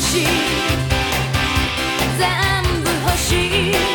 しい全部欲しい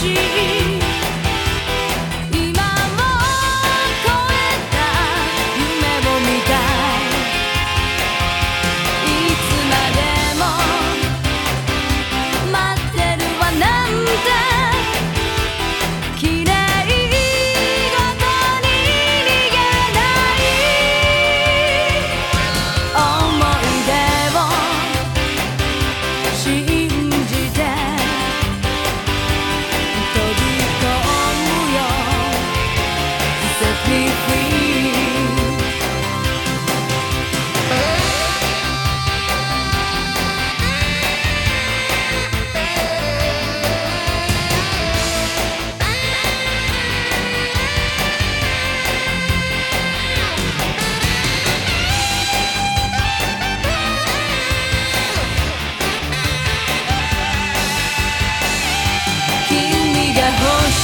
she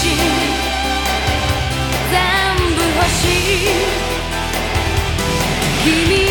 しい全部欲しい。君